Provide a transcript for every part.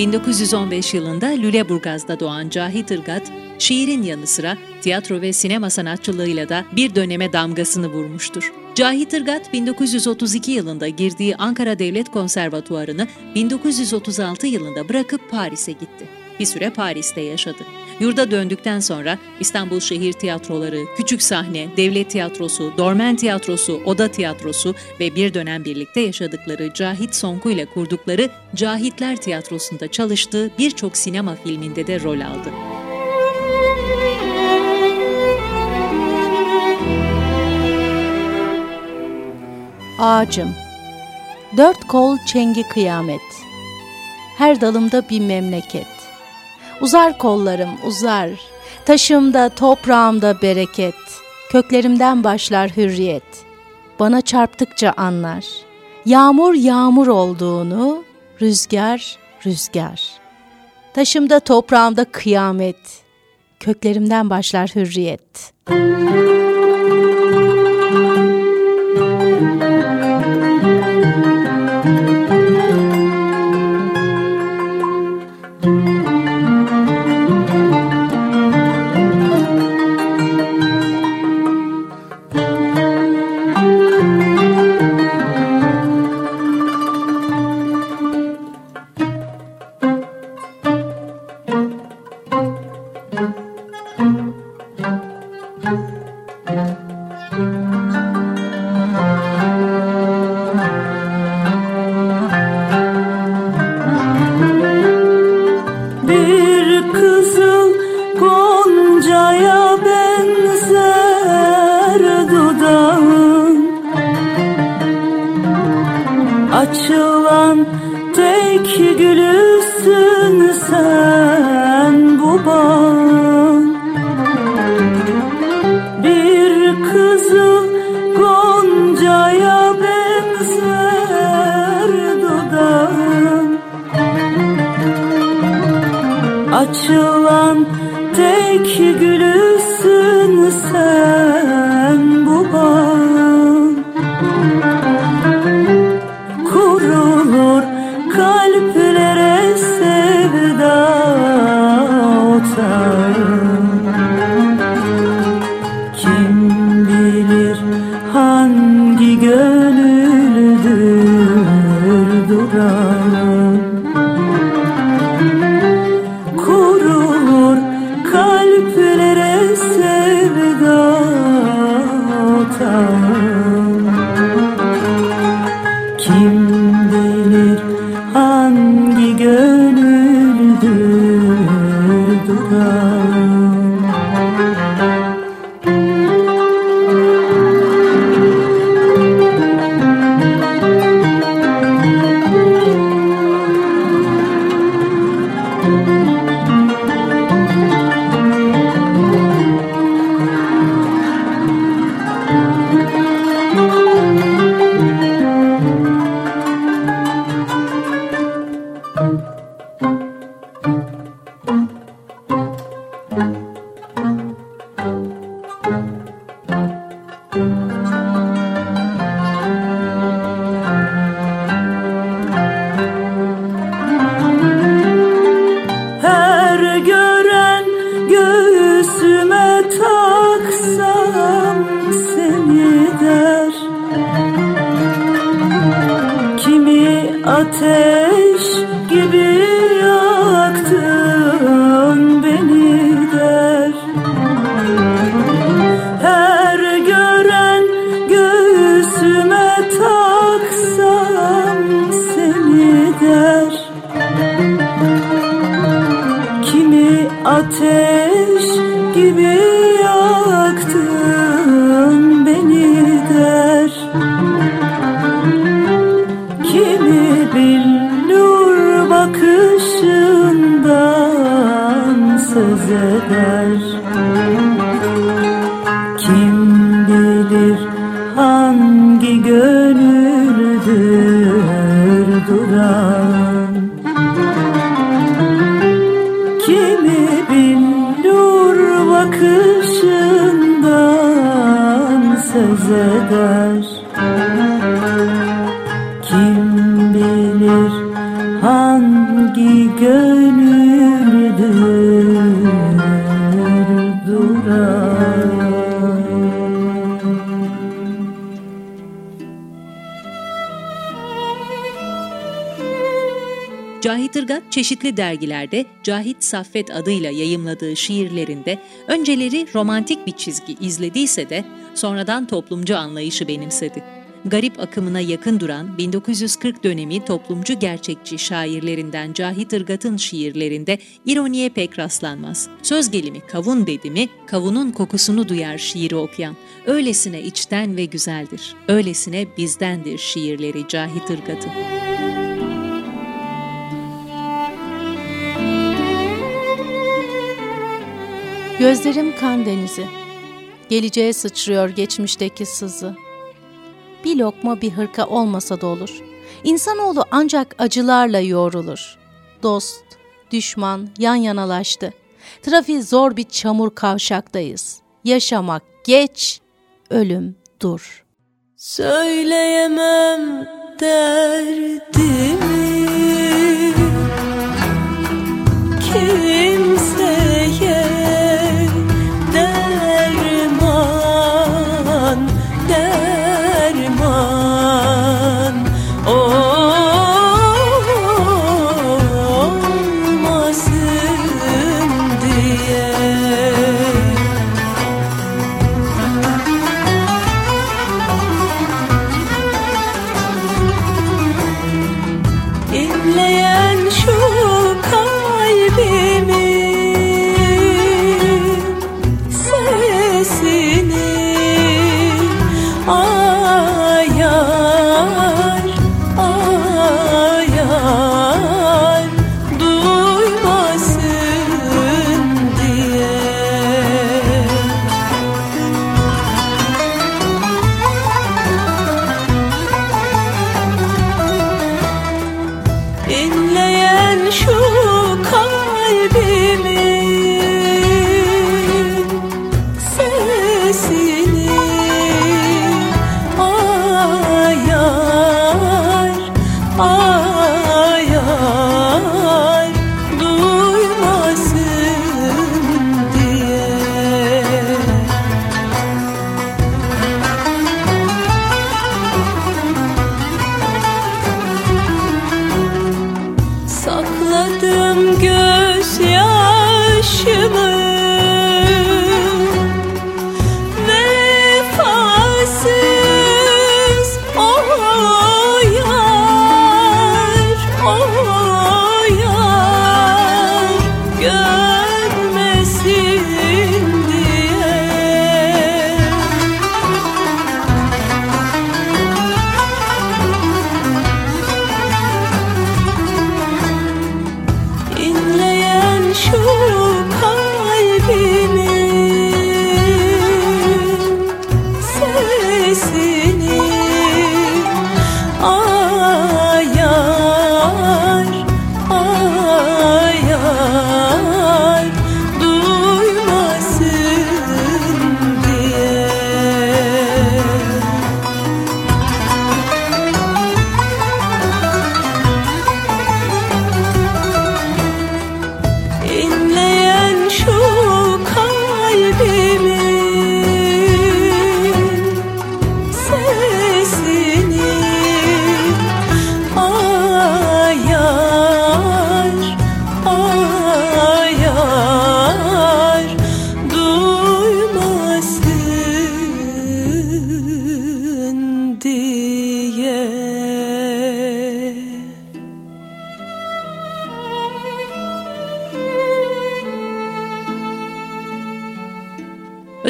1915 yılında Lüleburgaz'da doğan Cahit Irgat, şiirin yanı sıra tiyatro ve sinema sanatçılığıyla da bir döneme damgasını vurmuştur. Cahit Irgat 1932 yılında girdiği Ankara Devlet Konservatuvarı'nı 1936 yılında bırakıp Paris'e gitti. Bir süre Paris'te yaşadı. Yurda döndükten sonra İstanbul Şehir Tiyatroları, Küçük Sahne, Devlet Tiyatrosu, Dormen Tiyatrosu, Oda Tiyatrosu ve bir dönem birlikte yaşadıkları Cahit Sonku ile kurdukları Cahitler Tiyatrosu'nda çalıştığı birçok sinema filminde de rol aldı. Ağacım Dört kol çengi kıyamet Her dalımda bir memleket Uzar kollarım uzar, taşımda toprağımda bereket, köklerimden başlar hürriyet. Bana çarptıkça anlar, yağmur yağmur olduğunu, rüzgar rüzgar. Taşımda toprağımda kıyamet, köklerimden başlar hürriyet. Müzik Cahit Irgat çeşitli dergilerde Cahit Saffet adıyla yayımladığı şiirlerinde önceleri romantik bir çizgi izlediyse de sonradan toplumcu anlayışı benimsedi. Garip akımına yakın duran 1940 dönemi toplumcu gerçekçi şairlerinden Cahit Irgat'ın şiirlerinde ironiye pek rastlanmaz. Söz gelimi kavun dedi mi, kavunun kokusunu duyar şiiri okuyan. Öylesine içten ve güzeldir, öylesine bizdendir şiirleri Cahit Irgat'ın. Gözlerim kan denizi. Geleceğe sıçrıyor geçmişteki sızı. Bir lokma bir hırka olmasa da olur. İnsanoğlu ancak acılarla yoğrulur. Dost, düşman yan yanalaştı. Trafiği zor bir çamur kavşaktayız. Yaşamak geç, ölüm dur. Söyleyemem derdimi kimseye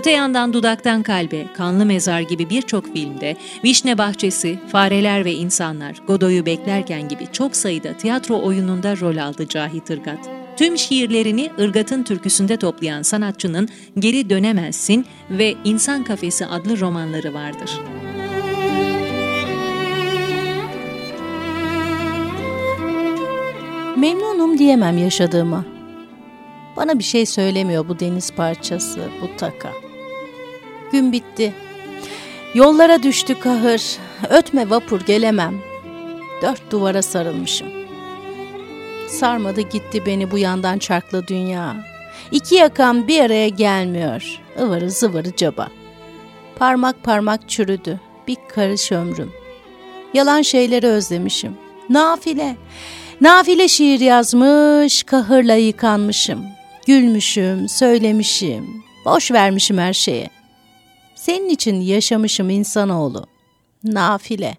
Öte yandan Dudaktan Kalbe, Kanlı Mezar gibi birçok filmde Vişne Bahçesi, Fareler ve İnsanlar, Godoy'u Beklerken gibi çok sayıda tiyatro oyununda rol aldı Cahit Irgat. Tüm şiirlerini Irgat'ın türküsünde toplayan sanatçının Geri Dönemezsin ve İnsan Kafesi adlı romanları vardır. Memnunum diyemem yaşadığıma. Bana bir şey söylemiyor bu deniz parçası, bu taka. Gün bitti. Yollara düştü kahır, ötme vapur gelemem. Dört duvara sarılmışım. Sarmadı gitti beni bu yandan çarklı dünya. İki yakam bir araya gelmiyor, ıvırı zıvırı caba. Parmak parmak çürüdü, bir karış ömrüm. Yalan şeyleri özlemişim. Nafile, nafile şiir yazmış, kahırla yıkanmışım. Gülmüşüm, söylemişim, boş vermişim her şeye. Senin için yaşamışım insanoğlu. Nafile.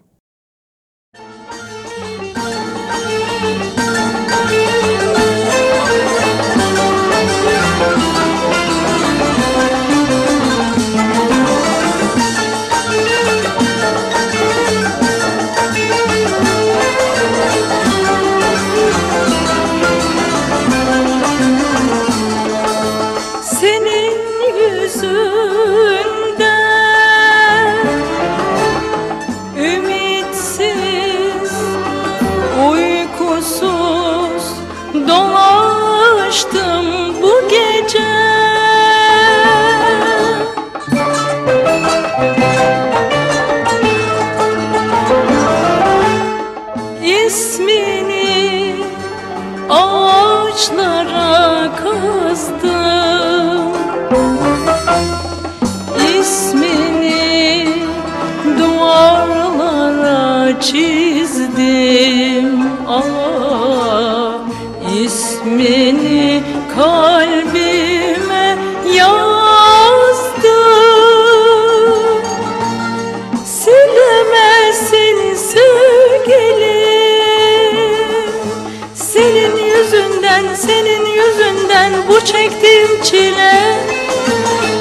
Bu çektiğim çile.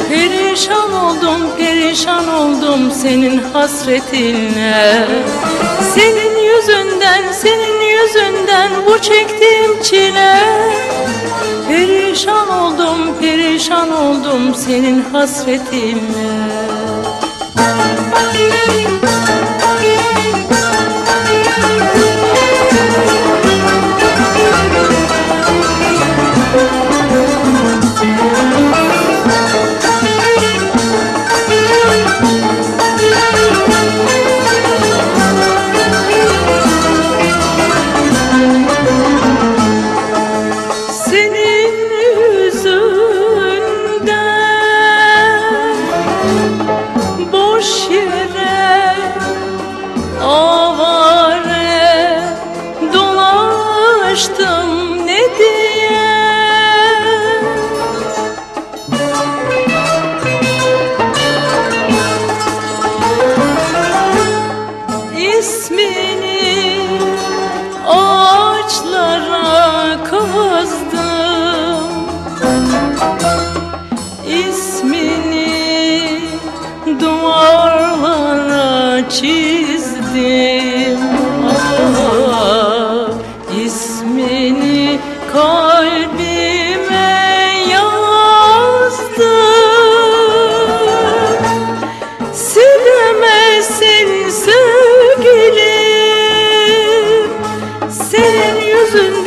Perişan oldum, perişan oldum senin hasretinle. Senin yüzünden, senin yüzünden bu çektiğim çile. Perişan oldum, perişan oldum senin hasretinle. Senin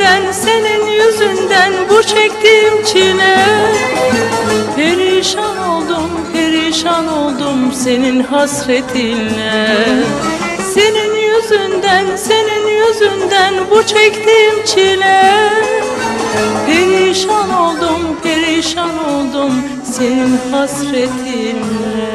yüzünden, senin yüzünden bu çektiğim çile. Perişan oldum, perişan oldum senin hasretinle. Senin yüzünden, senin yüzünden bu çektiğim çile. Perişan oldum, perişan oldum senin hasretinle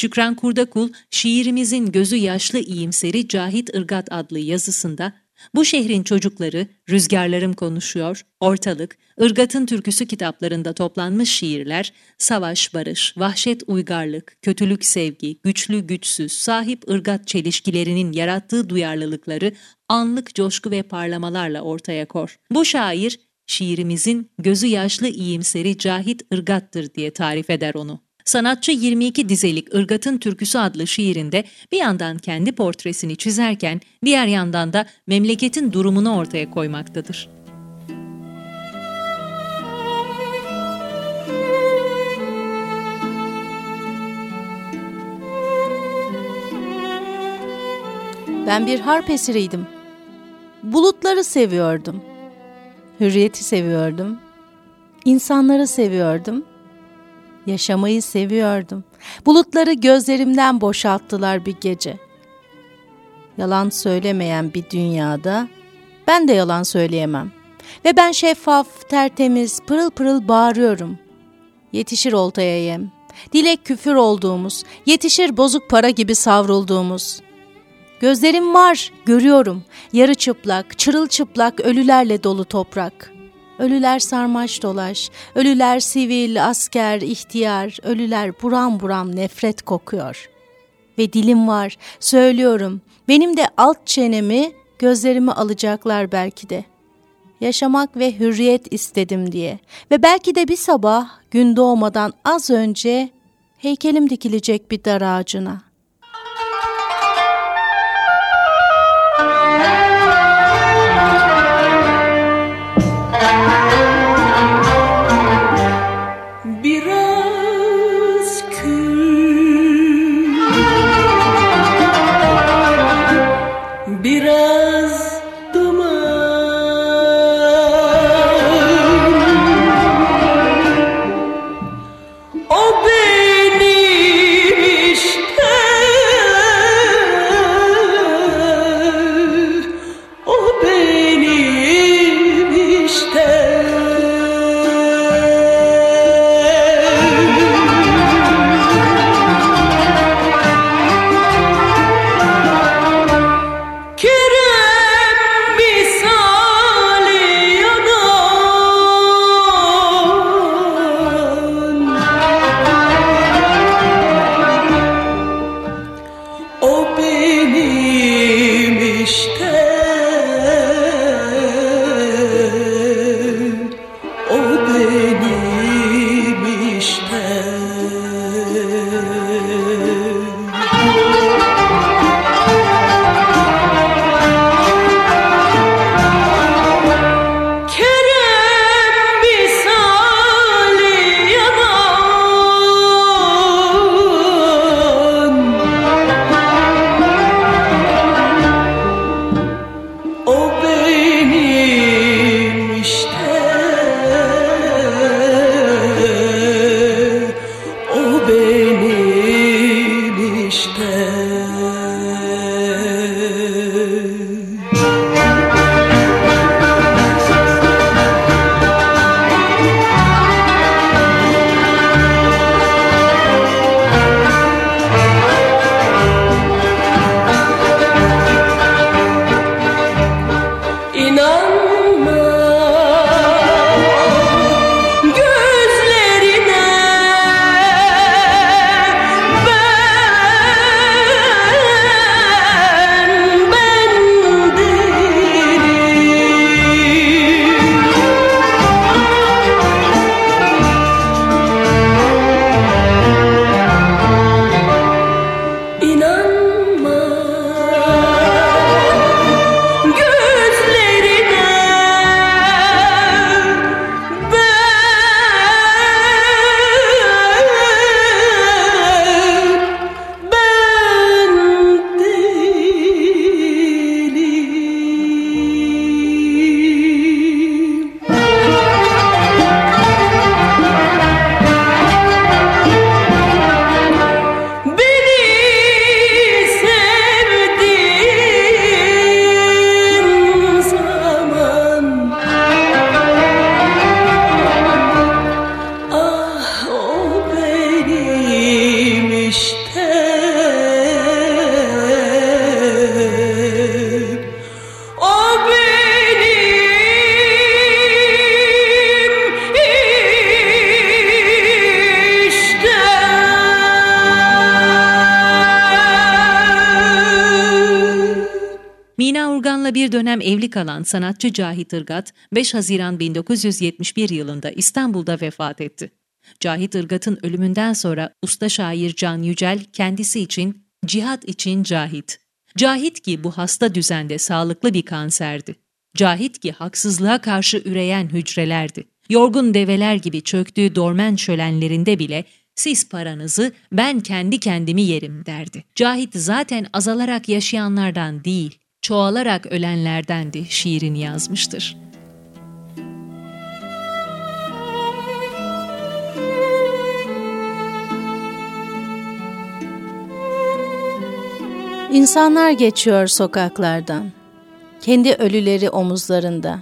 Şükran Kurdakul, şiirimizin gözü yaşlı iyimseri Cahit Irgat adlı yazısında bu şehrin çocukları, rüzgarlarım konuşuyor, ortalık, Irgat'ın türküsü kitaplarında toplanmış şiirler, savaş, barış, vahşet, uygarlık, kötülük, sevgi, güçlü, güçsüz, sahip Irgat çelişkilerinin yarattığı duyarlılıkları anlık coşku ve parlamalarla ortaya kor. Bu şair, şiirimizin gözü yaşlı iyimseri Cahit Irgat'tır diye tarif eder onu. Sanatçı 22 dizelik Irgat'ın Türküsü adlı şiirinde bir yandan kendi portresini çizerken diğer yandan da memleketin durumunu ortaya koymaktadır. Ben bir harp esiriydim. Bulutları seviyordum. Hürriyeti seviyordum. İnsanları seviyordum. Yaşamayı seviyordum. Bulutları gözlerimden boşalttılar bir gece. Yalan söylemeyen bir dünyada ben de yalan söyleyemem. Ve ben şeffaf, tertemiz, pırıl pırıl bağırıyorum. Yetişir oltaya yem. Dilek küfür olduğumuz, yetişir bozuk para gibi savrulduğumuz. Gözlerim var, görüyorum. Yarı çıplak, çırılçıplak ölülerle dolu toprak. Ölüler sarmaş dolaş, ölüler sivil, asker, ihtiyar, ölüler buram buram nefret kokuyor. Ve dilim var, söylüyorum. Benim de alt çenemi, gözlerimi alacaklar belki de. Yaşamak ve hürriyet istedim diye. Ve belki de bir sabah, gün doğmadan az önce heykelim dikilecek bir dar ağacına.'' Bir dönem evli kalan sanatçı Cahit Irgat, 5 Haziran 1971 yılında İstanbul'da vefat etti. Cahit Irgat'ın ölümünden sonra usta şair Can Yücel kendisi için cihat için Cahit. Cahit ki bu hasta düzende sağlıklı bir kanserdi. Cahit ki haksızlığa karşı üreyen hücrelerdi. Yorgun develer gibi çöktüğü dormen şölenlerinde bile siz paranızı ben kendi kendimi yerim derdi. Cahit zaten azalarak yaşayanlardan değil, çoğalarak ölenlerdendi şiirini yazmıştır. İnsanlar geçiyor sokaklardan. Kendi ölüleri omuzlarında.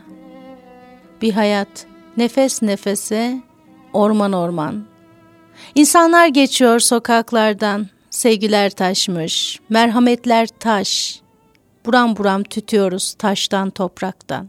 Bir hayat nefes nefese, orman orman. İnsanlar geçiyor sokaklardan. Sevgiler taşmış, merhametler taş. Buram buram tütüyoruz taştan topraktan.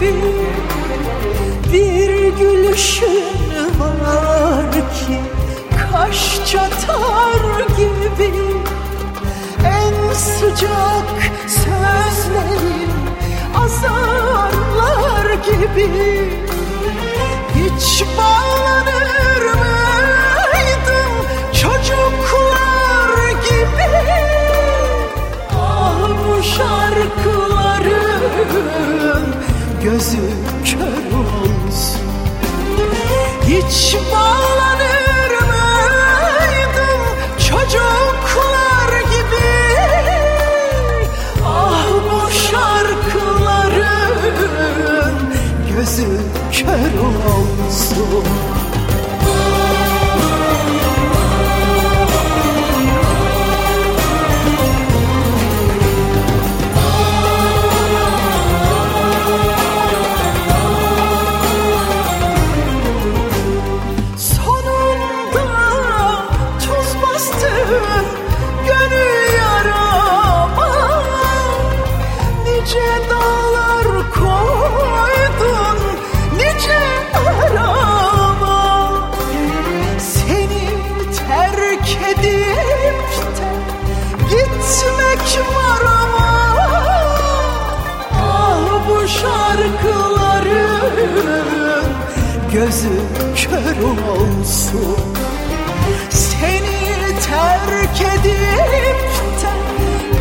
gibi bir gülüşün var ki kaş çatar gibi en sıcak sözlerin azarlar gibi. Hiç bağlanır Hiç bağlanır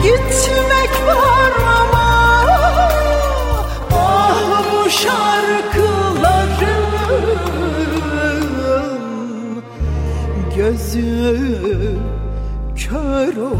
gitmek var ama Ah bu şarkıların gözü kör olsun